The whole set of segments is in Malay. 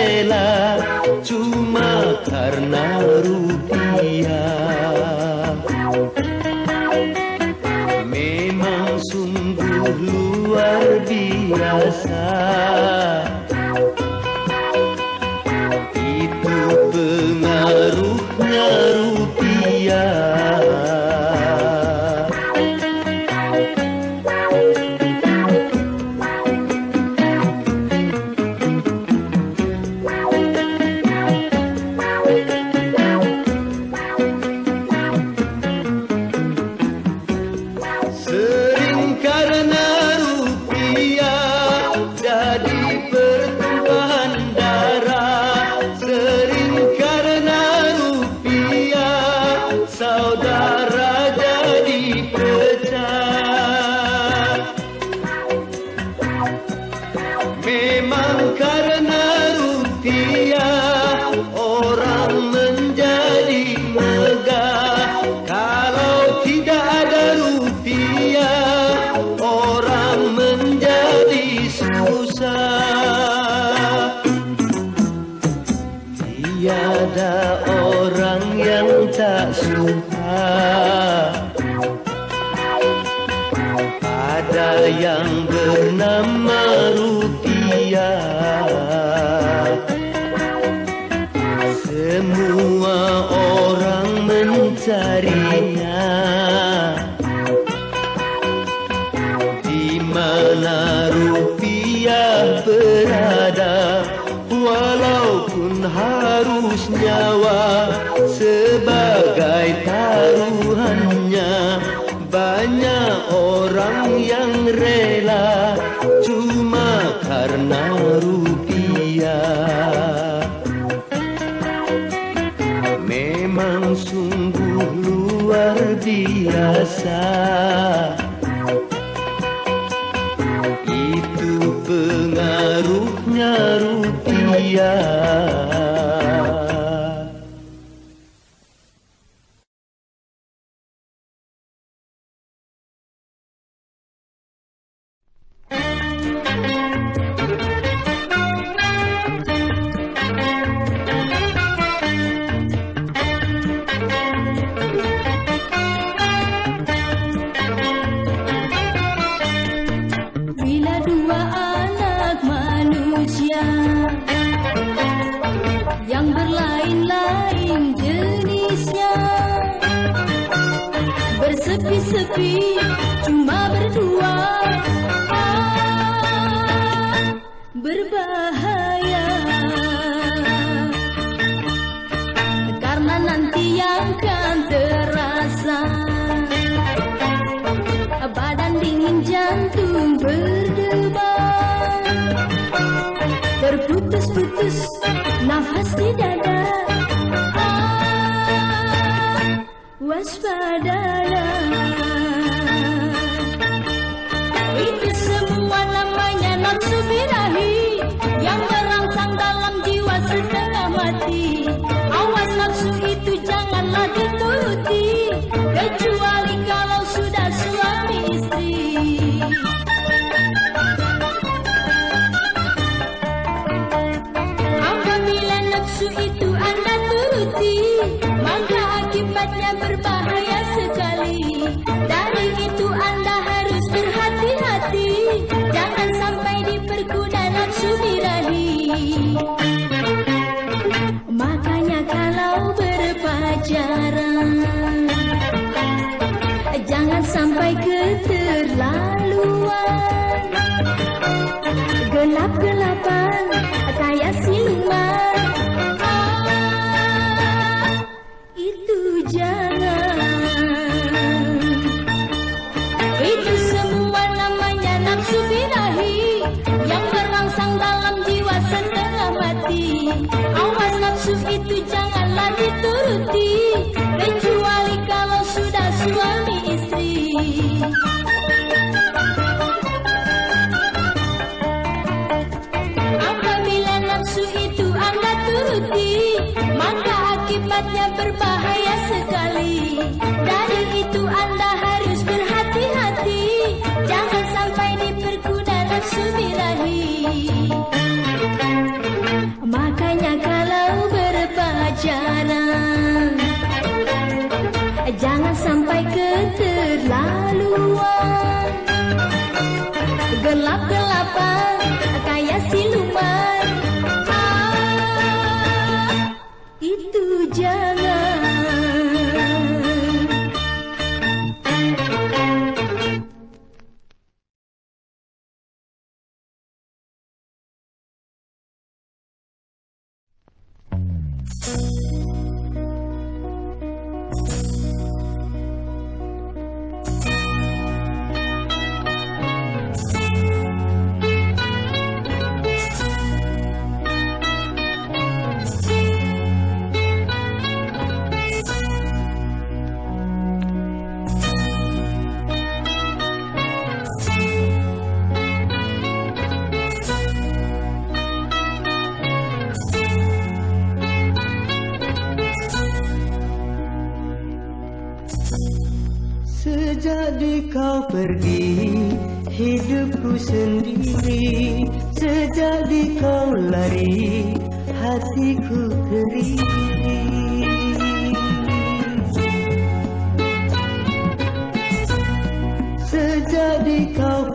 rela cuma karena rupiah memang sungguh luar biasa. nyawa sebagai taruhannya. Banyak orang yang rela cuma karena rupiah. Memang sungguh luar biasa. Itu pengaruhnya rupiah. jantung berdebar. Terputus-putus nafas di dada. Ah, Waspadalah itu semua Awas nafsu itu janganlah dituruti kecuali.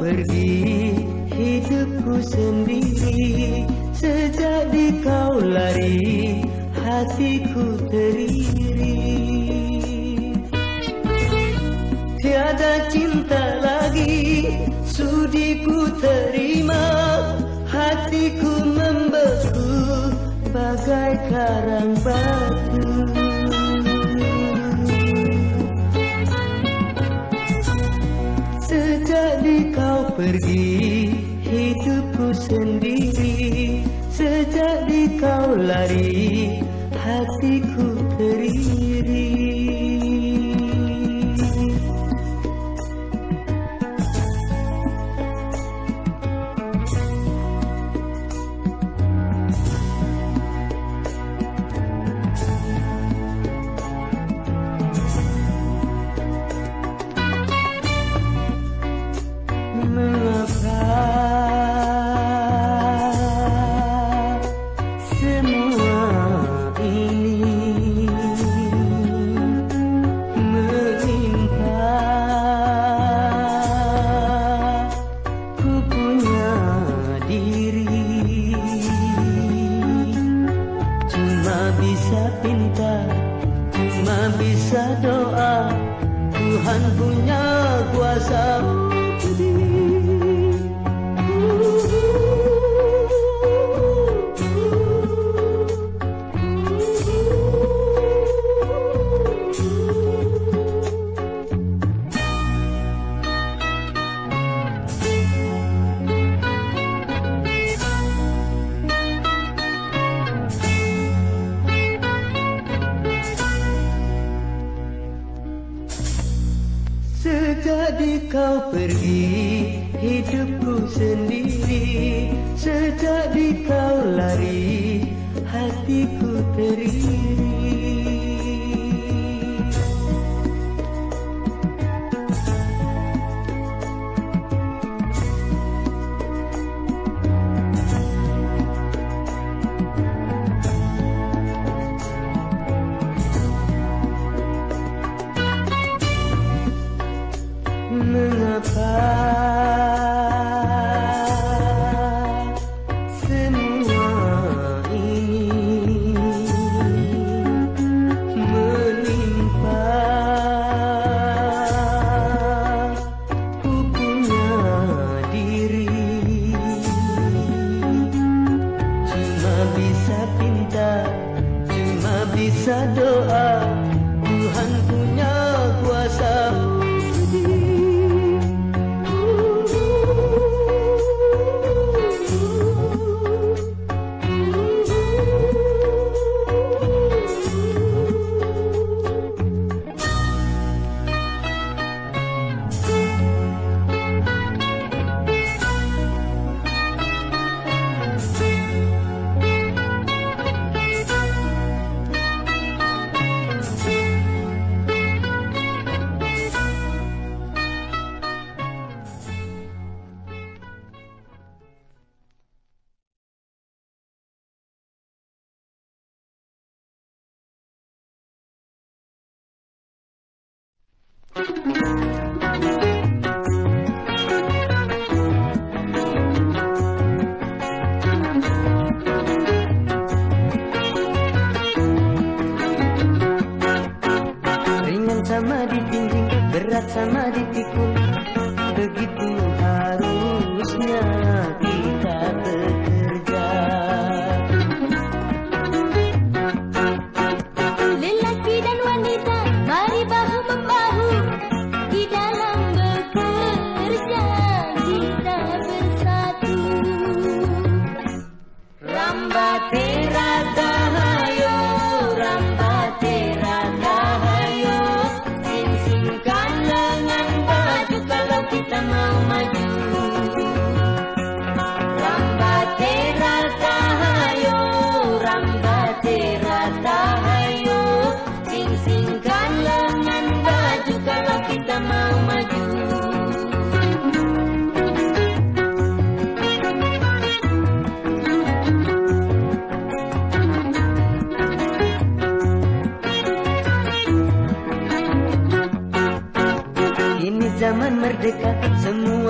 pergi hidupku sendiri. Sejak di kau lari hatiku teriri. Tiada cinta lagi sudi terima. Hatiku membeku bagai karang batu. pergi hidupku sendiri. Sejak di kau lari 没有 diriku sendiri Sejak di kau lari Hatiku teri.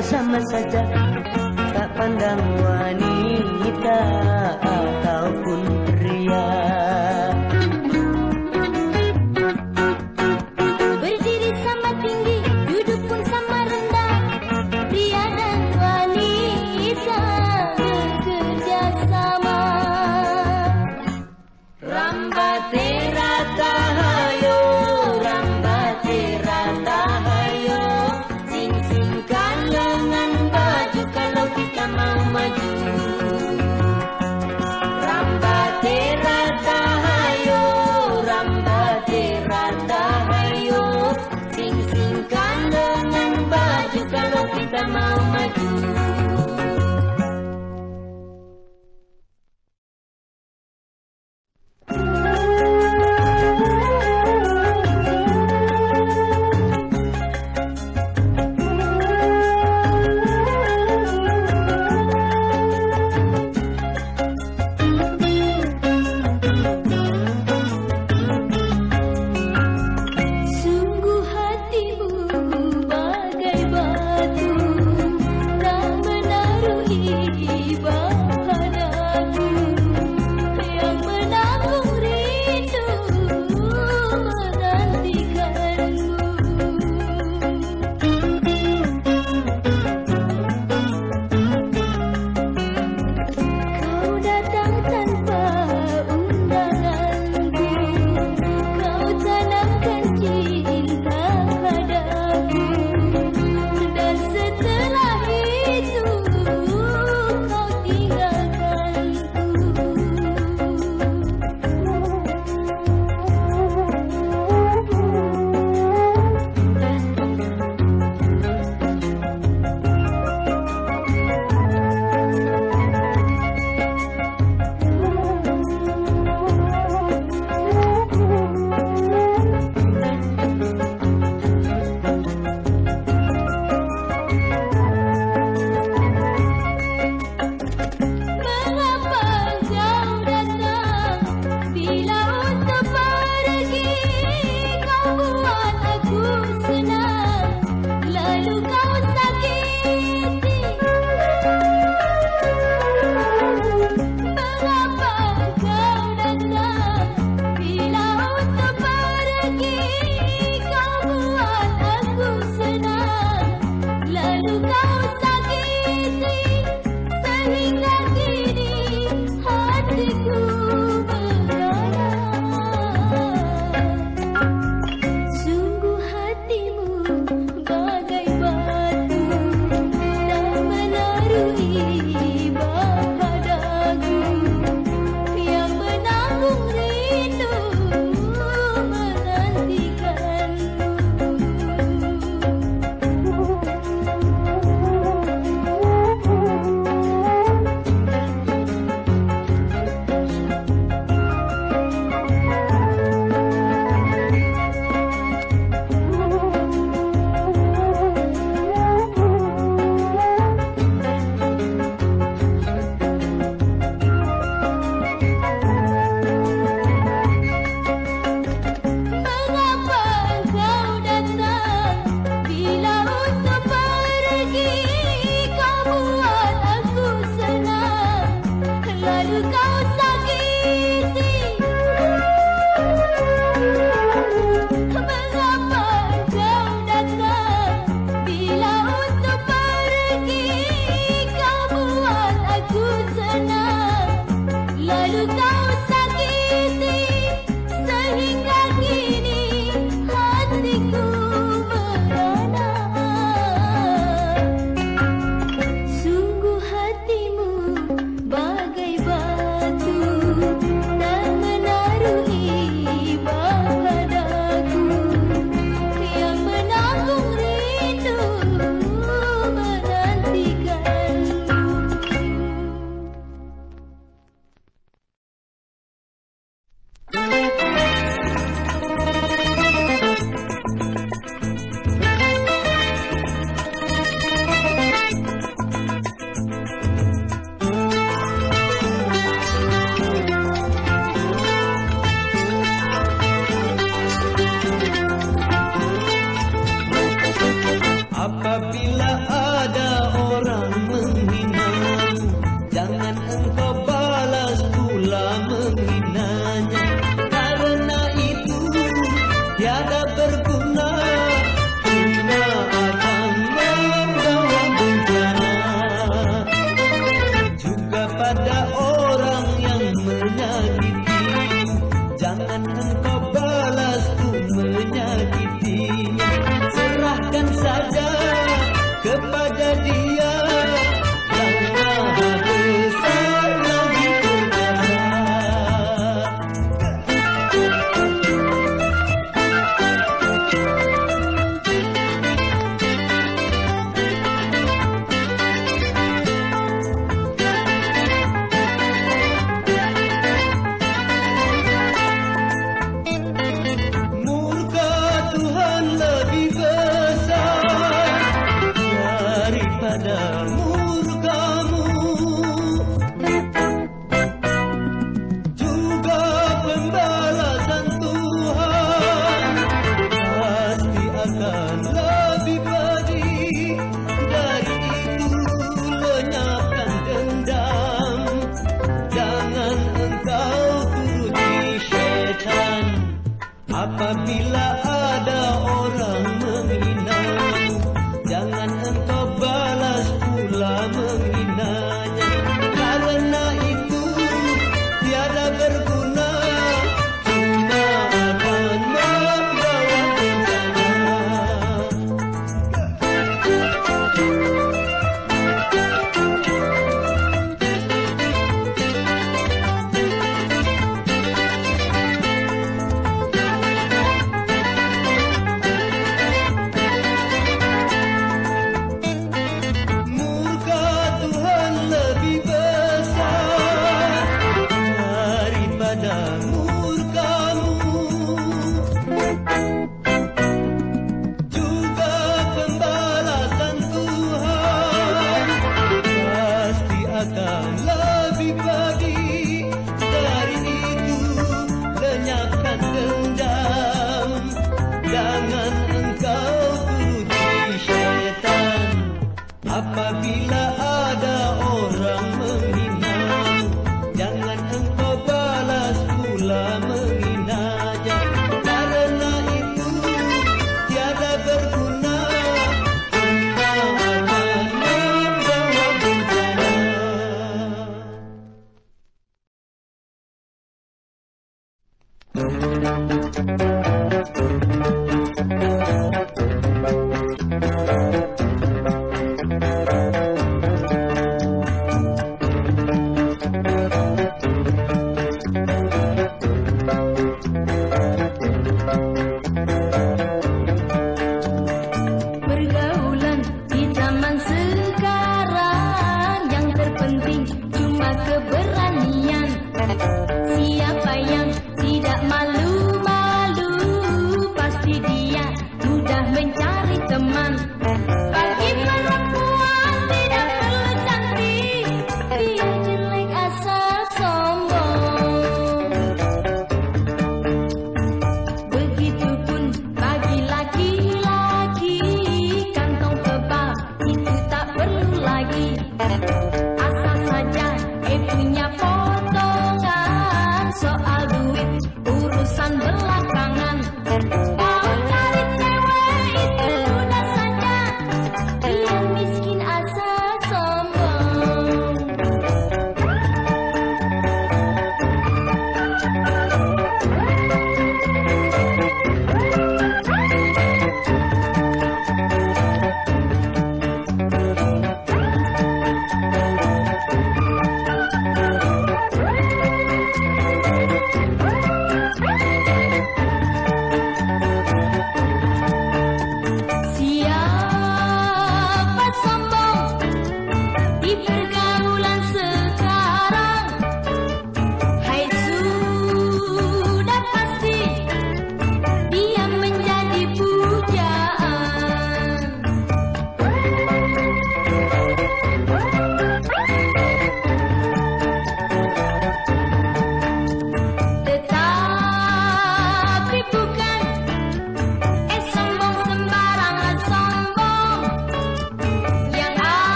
Sama saja. Tak pandang wanita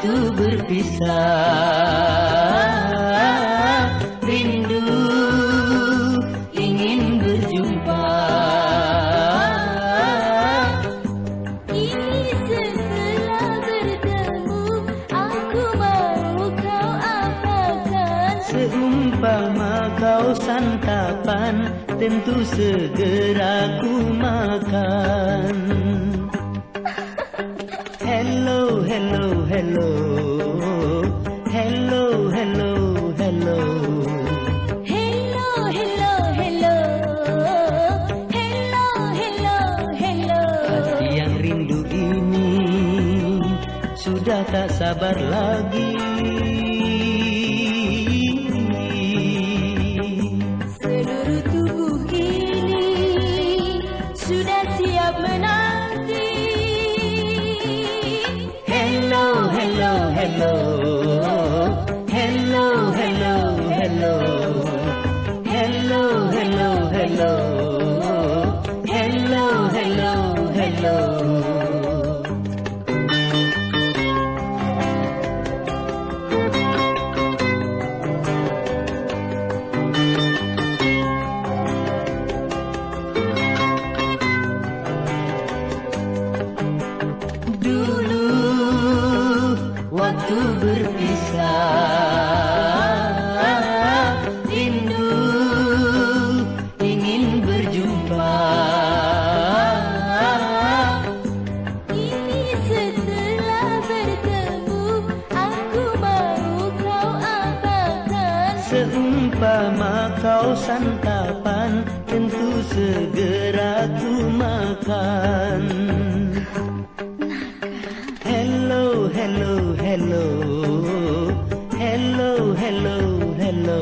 waktu berpisah. batu makan Hello, hello, hello Hello, hello, hello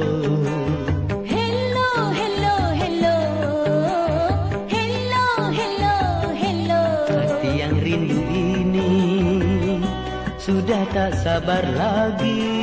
Hello Hello. Hati yang rindu ini Sudah tak sabar lagi.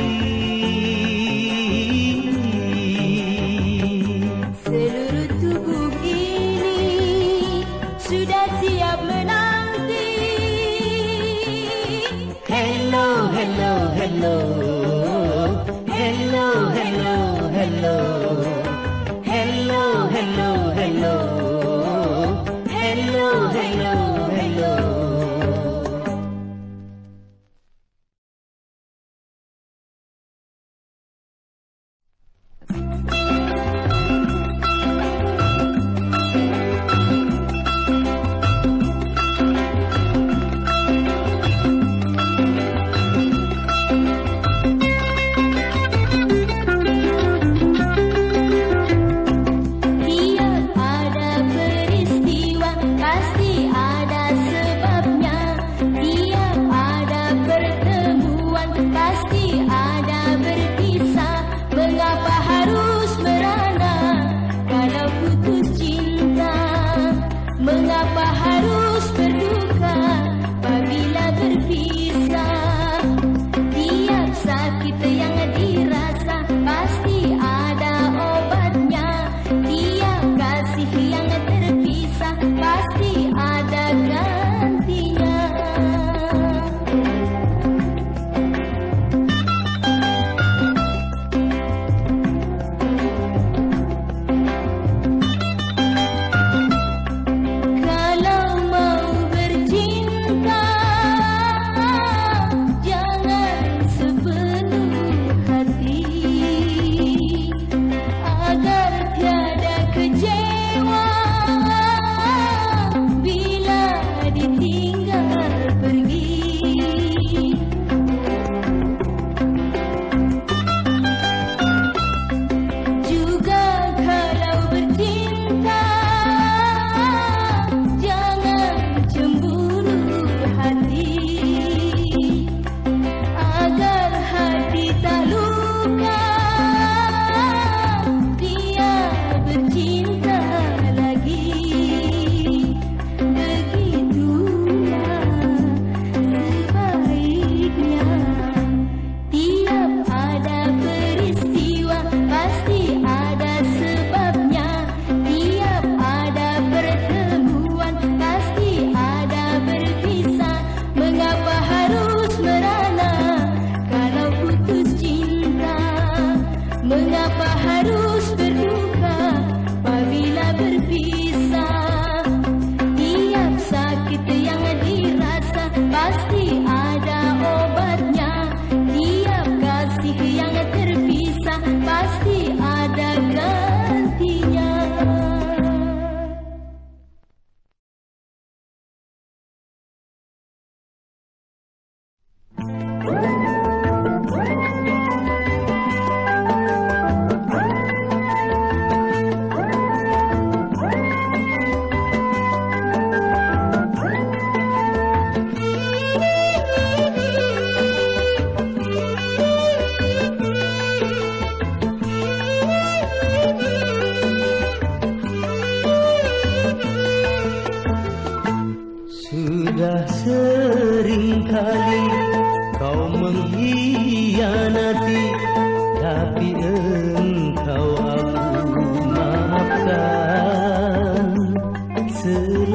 Mengapa harus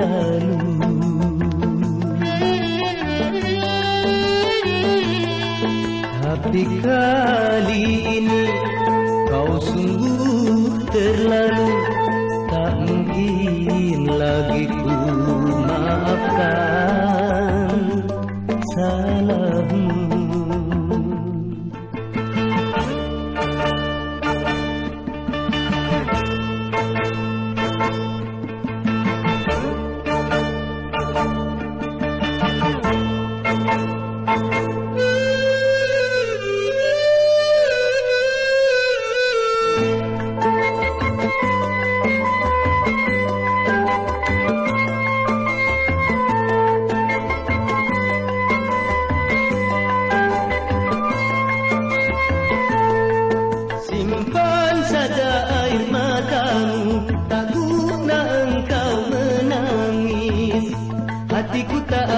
berlalu Tapi kali ini kau sungguh terlalu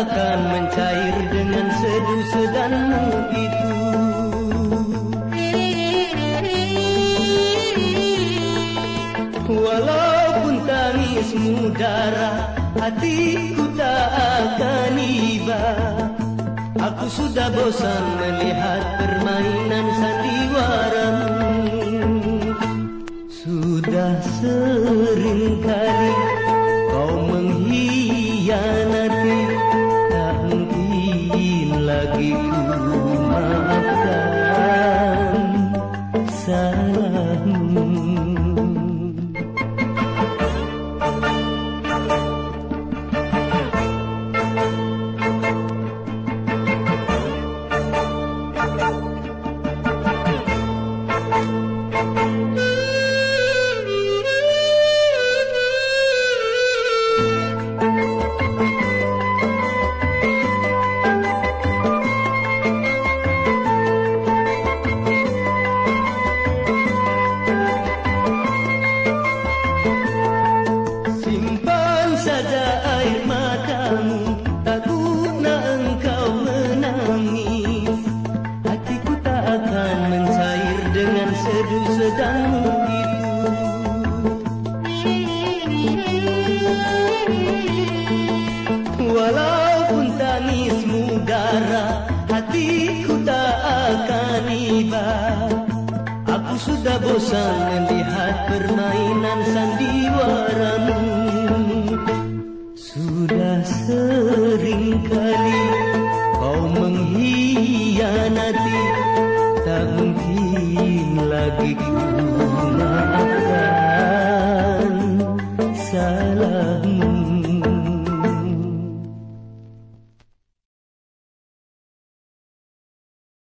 akan mencair dengan sedu sedanmu itu. Walaupun tangismu darah hatiku tak akan iba. Aku sudah bosan melihat permainan sandiwaramu. Sudah selesai